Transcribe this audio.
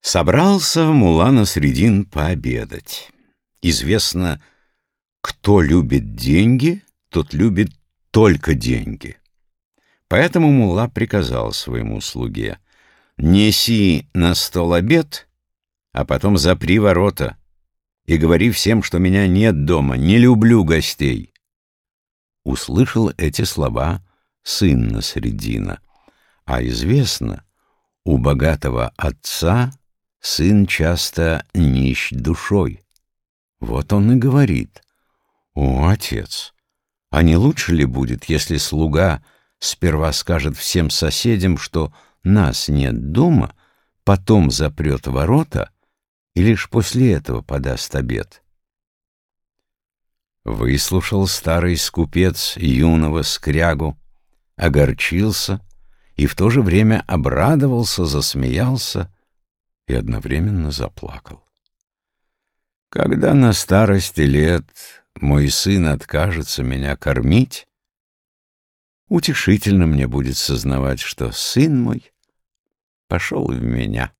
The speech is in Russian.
Собрался Мула Насредин пообедать. Известно, кто любит деньги, тот любит только деньги. Поэтому Мула приказал своему слуге, «Неси на стол обед, а потом запри ворота и говори всем, что меня нет дома, не люблю гостей». Услышал эти слова сын Насредина, а известно, у богатого отца сын часто нищ душой. Вот он и говорит, «О, отец, а не лучше ли будет, если слуга сперва скажет всем соседям, что нас нет дома, потом запрет ворота и лишь после этого подаст обед?» Выслушал старый скупец юного скрягу, огорчился и в то же время обрадовался, засмеялся и одновременно заплакал. Когда на старости лет мой сын откажется меня кормить, утешительно мне будет сознавать, что сын мой пошел в меня.